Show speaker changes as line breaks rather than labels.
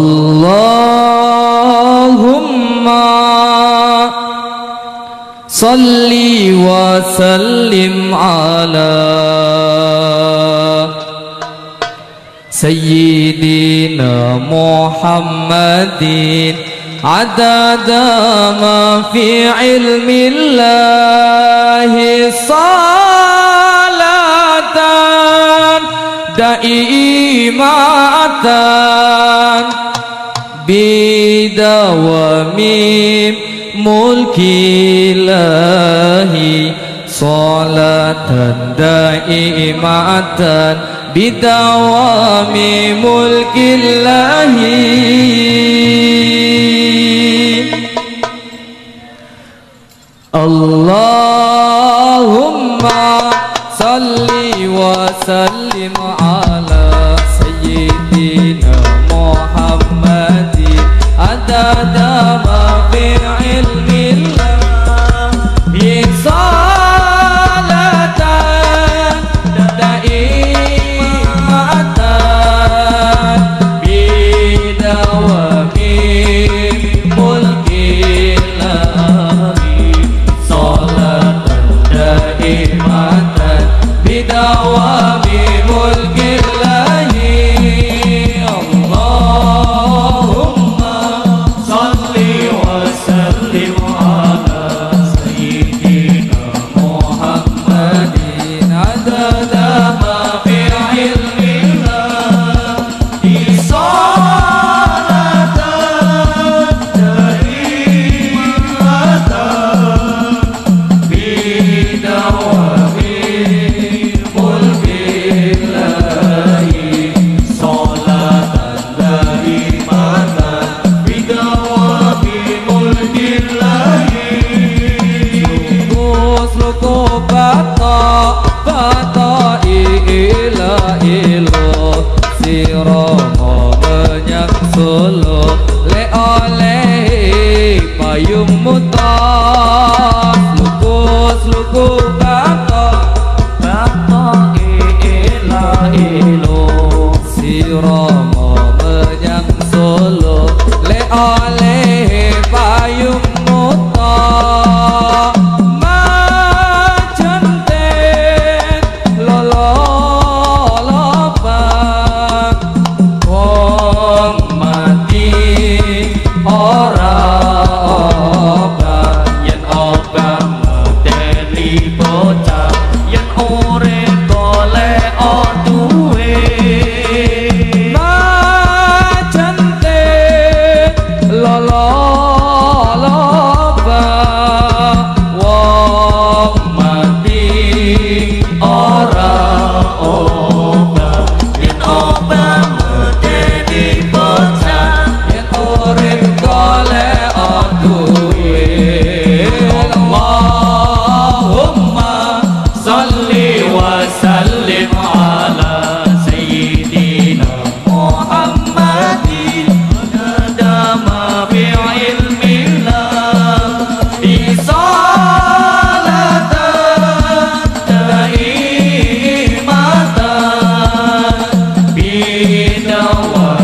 اللهم صل وسلم على سيدنا محمد عدد ما في علم الله صلاة دائمة. بدوام ملك الله صلاة دائمة بدوام ملك الله اللهم صل وسلم على عدد menyang solo. Le oleh payung mutas Lukus luku bata bata ila ilo Siromo menyang solo. Le oleh no what?